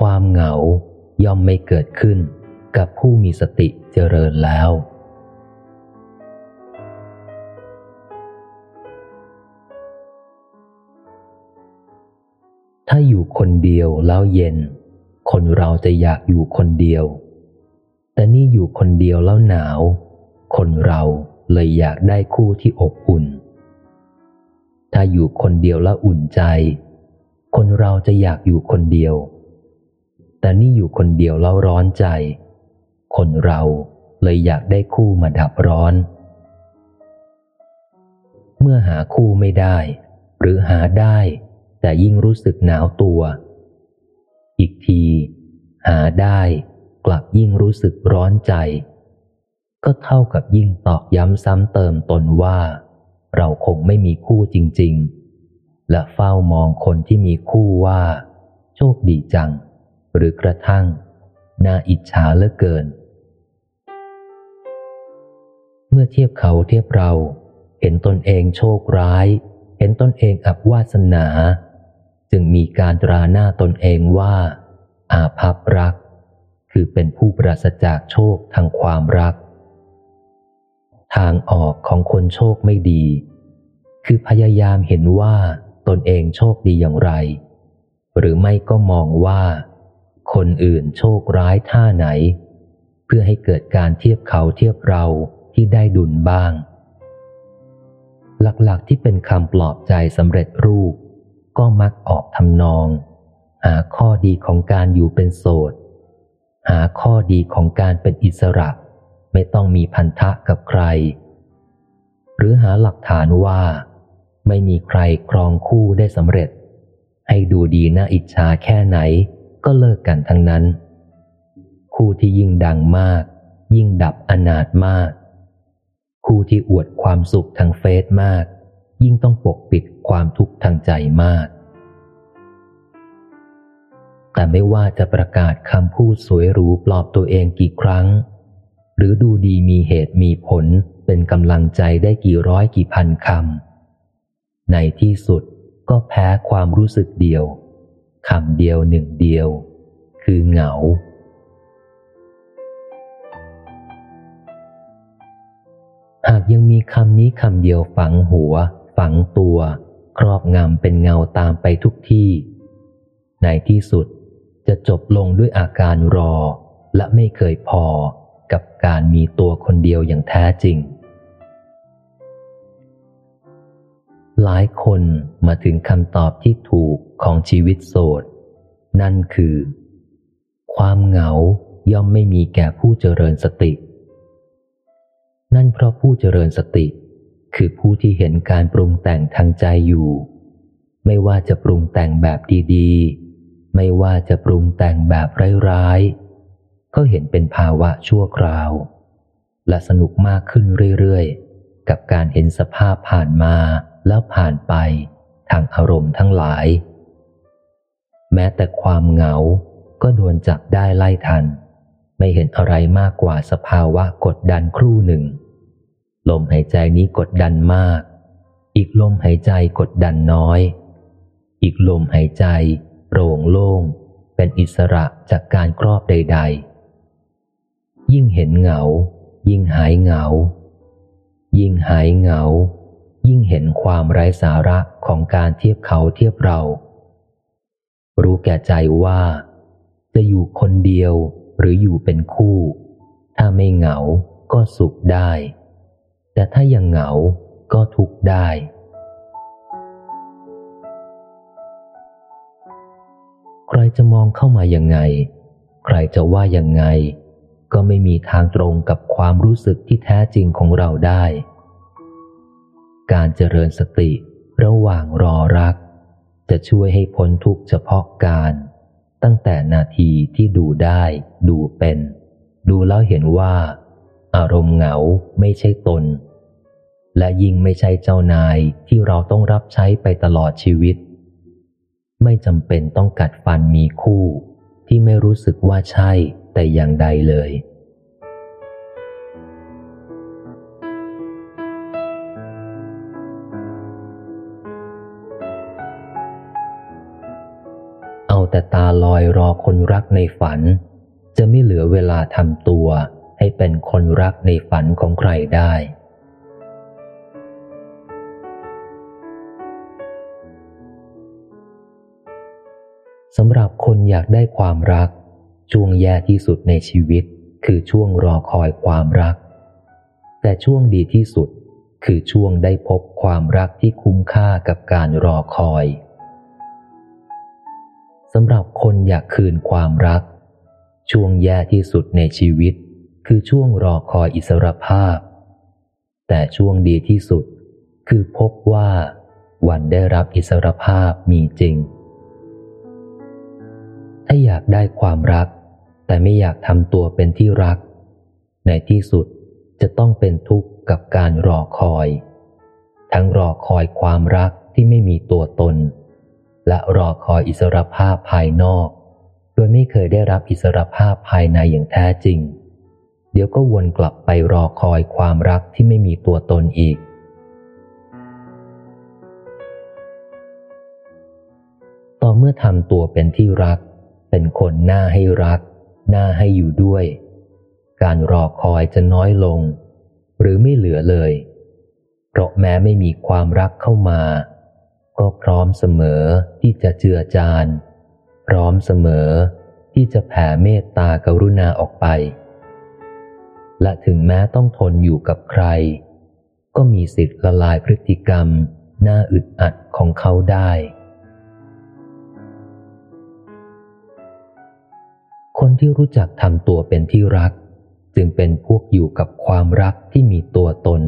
ความเหงาย่อมไม่เกิดขึ้นกับผู้มีสติเจริญแล้ว ถ้าอยู่คนเดียวแล้วเย็น คนเราจะอยากอยู่คนเดียว แต่นี่อยู่คนเดียวแล้วหนาว คนเราเลยอยากได้คู่ที่อบอุ่น ถ้าอยู่คนเดียวแล้วอุ่นใจ คนเราจะอยากอยู่คนเดียว แต่นี่อยู่คนเดียวแล้วร้อนใจ คนเราเลยอยากได้คู่มาดับร้อน เมื่อหาคู่ไม่ได้ หรือหาได้ แต่ยิ่งรู้สึกหนาวตัว อีกที หาได้กลับยิ่งรู้สึกร้อนใจ ก็เท่ากับยิ่งตอกย้ำซ้ำเติมตนว่า เราคงไม่มีคู่จริง ๆ และเฝ้ามองคนที่มีคู่ว่า โชคดีจัง หรือกระทั่ง น่าอิจฉาเหลือเกิน เมื่อเทียบเขาเทียบเรา เห็นตนเองโชคร้าย เห็นตนเองอับวาสนา จึงมีการตราหน้าตนเองว่า อาภัพรัก คือเป็นผู้ปราศจากโชคทางความรัก ทางออกของคนโชคไม่ดี คือพยายามเห็นว่าตนเองโชคดีอย่างไร หรือไม่ก็มองว่า คนอื่นโชคร้ายท่าไหน เพื่อให้เกิดการเทียบเขาเทียบเราที่ได้ดุลบ้าง หลักๆที่เป็นคำปลอบใจสำเร็จรูป ก็มักออกทำนอง หาข้อดีของการอยู่เป็นโสด หาข้อดีของการเป็นอิสระ ไม่ต้องมีพันธะกับใคร หรือหาหลักฐานว่า ไม่มีใครครองคู่ได้สำเร็จ ให้ดูดีน่าอิจฉาแค่ไหน ก็เลิกกันทั้งนั้น คู่ที่ยิ่งดังมาก ยิ่งดับอนาถมาก คู่ที่อวดความสุขทางเฟซมาก ยิ่งต้องปกปิดความทุกข์ทางใจมาก แต่ไม่ว่าจะประกาศคำพูดสวยหรูปลอบตัวเองกี่ครั้ง หรือดูดีมีเหตุมีผลเป็นกำลังใจได้กี่ร้อยกี่พันคำในที่สุดก็แพ้ความรู้สึกเดียว คำเดียวหนึ่งเดียว คือเหงา หากยังมีคำนี้คำเดียวฝังหัว ฝังตัว ครอบงำเป็นเงาตามไปทุกที่ ในที่สุดจะจบลงด้วยอาการรอและไม่เคยพอกับการมีตัวคนเดียวอย่างแท้จริง หลายคนมาถึงคำตอบที่ถูกของชีวิตโสด นั่นคือ ความเหงาย่อมไม่มีแก่ผู้เจริญสติ นั่นเพราะผู้เจริญสติ คือผู้ที่เห็นการปรุงแต่งทางใจอยู่ ไม่ว่าจะปรุงแต่งแบบดีๆ ไม่ว่าจะปรุงแต่งแบบร้ายๆก็เห็นเป็นภาวะชั่วคราว และสนุกมากขึ้นเรื่อยๆ กับการเห็นสภาพผ่านมา แล้วผ่านไปทางอารมณ์ทั้งหลาย แม้แต่ความเหงาก็โดนจับได้ไล่ทัน ไม่เห็นอะไรมากกว่าสภาวะกดดันครู่หนึ่ง ลมหายใจนี้กดดันมาก อีกลมหายใจกดดันน้อย อีกลมหายใจโปร่งโล่ง เป็นอิสระจากการครอบใด ๆ ยิ่งเห็นเหงา ยิ่งหายเหงา ยิ่งหายเหงา ยิ่งเห็นความไร้สาระของการเทียบเขาเทียบเรา รู้แก่ใจว่า จะอยู่คนเดียวหรืออยู่เป็นคู่ ถ้าไม่เหงาก็สุขได้ แต่ถ้ายังเหงาก็ทุกข์ได้ ใครจะมองเข้ามายังไง ใครจะว่ายังไง ก็ไม่มีทางตรงกับความรู้สึกที่แท้จริงของเราได้ การเจริญสติระหว่างรอรัก จะช่วยให้พ้นทุกเฉพาะการ ตั้งแต่นาทีที่ดูได้ ดูเป็น ดูแล้วเห็นว่า อารมณ์เหงาไม่ใช่ตน และยิ่งไม่ใช่เจ้านายที่เราต้องรับใช้ไปตลอดชีวิต ไม่จำเป็นต้องกัดฟันมีคู่ ที่ไม่รู้สึกว่าใช่แต่อย่างใดเลย แต่ตาลอยรอคนรักในฝัน จะไม่เหลือเวลาทำตัว ให้เป็นคนรักในฝันของใครได้ สำหรับคนอยากได้ความรัก ช่วงแย่ที่สุดในชีวิต คือช่วงรอคอยความรัก แต่ช่วงดีที่สุดคือช่วงได้พบความรักที่คุ้มค่ากับการรอคอย สำหรับคนอยากคืนความรัก ช่วงแย่ที่สุดในชีวิต คือช่วงรอคอยอิสรภาพ แต่ช่วงดีที่สุด คือพบว่า วันได้รับอิสรภาพมีจริง ถ้าอยากได้ความรัก แต่ไม่อยากทำตัวเป็นที่รัก ในที่สุดจะต้องเป็นทุกข์กับการรอคอย ทั้งรอคอยความรักที่ไม่มีตัวตน และรอคอยอิสรภาพภายนอก โดยไม่เคยได้รับอิสรภาพภายในอย่างแท้จริง เดี๋ยวก็วนกลับไปรอคอยความรักที่ไม่มีตัวตนอีก ต่อเมื่อทำตัวเป็นที่รัก เป็นคนหน้าให้รักหน้าให้อยู่ด้วย การรอคอยจะน้อยลง หรือไม่เหลือเลย เพราะแม้ไม่มีความรักเข้ามา ก็พร้อมเสมอที่จะเจือจานพร้อมเสมอที่จะแผ่เมตตากรุณาออกไป และถึงแม้ต้องทนอยู่กับใคร ก็มีสิทธิ์ละลายพฤติกรรมน่าอึดอัดของเขาได้ คนที่รู้จักทำตัวเป็นที่รัก จึงเป็นพวกอยู่กับความรักที่มีตัวตน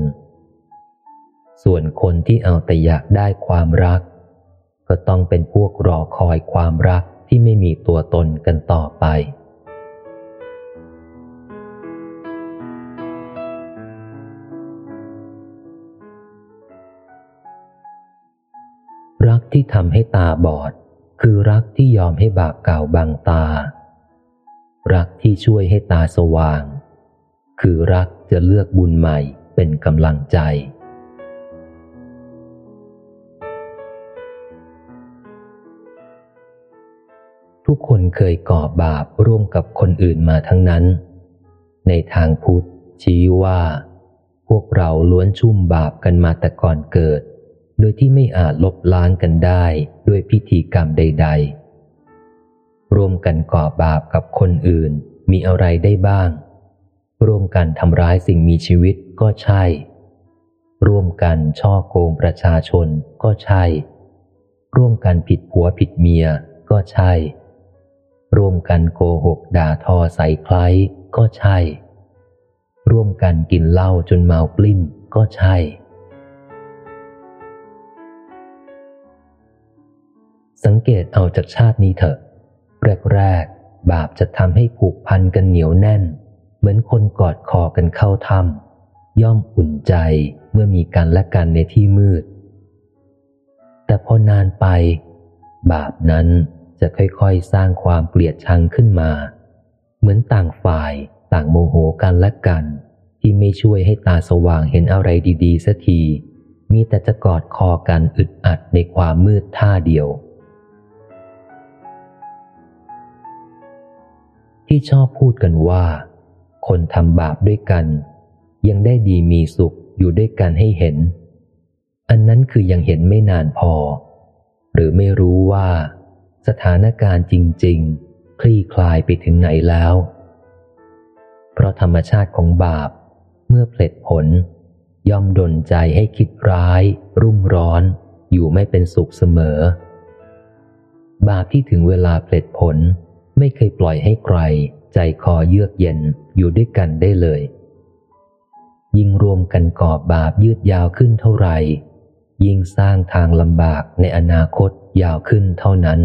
ส่วนคนที่เอาแต่อยากได้ความรัก ก็ต้องเป็นพวกรอคอยความรักที่ไม่มีตัวตนกันต่อไป รักที่ทำให้ตาบอด คือรักที่ยอมให้บาปเก่าบังตา รักที่ช่วยให้ตาสว่าง คือรักจะเลือกบุญใหม่เป็นกำลังใจ ทุกคนเคยก่อบาปร่วมกับคนอื่นมาทั้งนั้น ในทางพุทธชี้ว่า พวกเราล้วนชุ่มบาปกันมาแต่ก่อนเกิด โดยที่ไม่อาจลบล้างกันได้ด้วยพิธีกรรมใด ๆ ร่วมกันก่อบาปกับคนอื่นมีอะไรได้บ้าง ร่วมกันทำร้ายสิ่งมีชีวิตก็ใช่ ร่วมกันช่อโกงประชาชนก็ใช่ ร่วมกันผิดผัวผิดเมียก็ใช่ ร่วมกันโกหกด่าทอใส่ใครก็ใช่ ร่วมกันกินเหล้าจนเมาปลิ้นก็ใช่ สังเกตเอาจากชาตินี้เถอะแรกๆบาปจะทำให้ผูกพันกันเหนียวแน่น เหมือนคนกอดคอกันเข้าถ้ำย่อมอุ่นใจเมื่อมีกันและกันในที่มืด แต่พอนานไป บาปนั้น จะค่อยๆ สร้างความเกลียดชังขึ้นมา เหมือนต่างฝ่ายต่างโมโหกันและกัน ที่ไม่ช่วยให้ตาสว่างเห็นอะไรดีๆสักที มีแต่จะกอดคอกันอึดอัดในความมืดท่าเดียว ที่ชอบพูดกันว่า คนทำบาปด้วยกัน ยังได้ดีมีสุขอยู่ด้วยกันให้เห็น อันนั้นคือยังเห็นไม่นานพอ หรือไม่รู้ว่า สถานการณ์จริง ๆ คลี่คลายไปถึงไหนแล้ว เพราะธรรมชาติของบาปเมื่อเพลิดผล ย่อมดนใจให้คิดร้าย รุ่มร้อน อยู่ไม่เป็นสุขเสมอ บาปที่ถึงเวลาเพลิดผลไม่เคยปล่อยให้ใคร ใจคอเยือกเย็นอยู่ด้วยกันได้เลย ยิ่งรวมกันก่อบาปยืดยาวขึ้นเท่าไหร่ ยิ่งสร้างทางลำบากในอนาคตยาวขึ้นเท่านั้น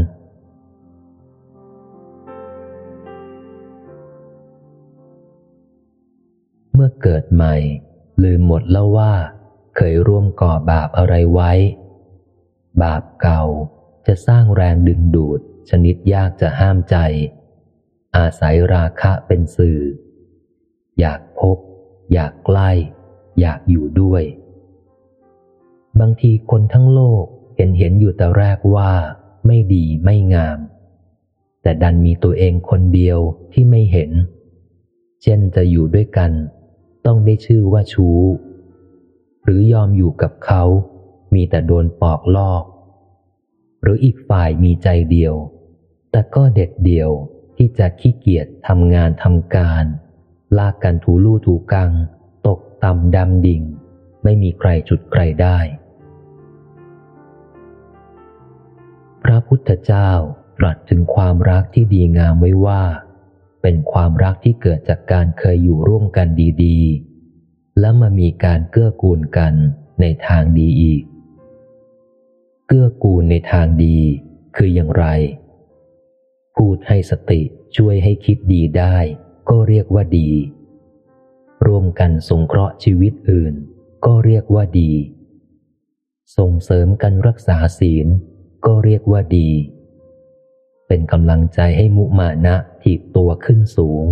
เกิดใหม่ ลืมหมดแล้วว่า เคยร่วมก่อบาปอะไรไว้ บาปเก่าจะสร้างแรงดึงดูด ชนิดยากจะห้ามใจ อาศัยราคะเป็นสื่อ อยากพบ อยากใกล้ อยากอยู่ด้วย บางทีคนทั้งโลกเห็นเห็นอยู่แต่แรกว่าไม่ดีไม่งาม แต่ดันมีตัวเองคนเดียวที่ไม่เห็น เช่นจะอยู่ด้วยกัน ต้องได้ชื่อว่าชู้ หรือยอมอยู่กับเขา มีแต่โดนปอกลอก หรืออีกฝ่ายมีใจเดียว แต่ก็เด็ดเดี่ยวที่จะขี้เกียจทำงานทำการ ลากกันถูลู่ถูกัง ตกต่ำดำดิ่ง ไม่มีใครจุดใครได้ พระพุทธเจ้าตรัสถึงความรักที่ดีงามไว้ว่า เป็นความรักที่เกิดจากการเคยอยู่ร่วมกันดีๆ และมามีการเกื้อกูลกันในทางดีอีก เกื้อกูลในทางดี คืออย่างไร พูดให้สติช่วยให้คิดดีได้ ก็เรียกว่าดี ร่วมกันสงเคราะห์ชีวิตอื่น ก็เรียกว่าดี ส่งเสริมกันรักษาศีล ก็เรียกว่าดี เป็นกำลังใจให้มุมานะถีบตัวขึ้นสูง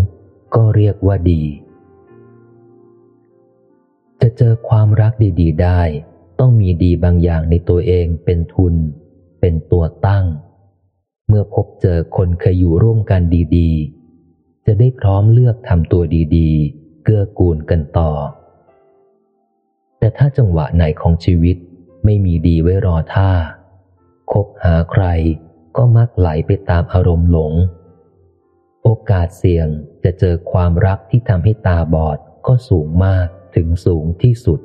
ก็เรียกว่าดี จะเจอความรักดี ๆ ได้ ต้องมีดีบางอย่างในตัวเองเป็นทุน เป็นตัวตั้ง เมื่อพบเจอคนเคยอยู่ร่วมกันดี ๆ จะได้พร้อมเลือกทำตัวดีๆ เกื้อกูลกันต่อ แต่ถ้าจังหวะไหนของชีวิตไม่มีดีไว้รอท่าคบหาใคร ก็มักไหลไปตามอารมณ์หลง โอกาสเสี่ยงจะเจอความรักที่ทำให้ตาบอดก็สูงมากถึงสูงที่สุด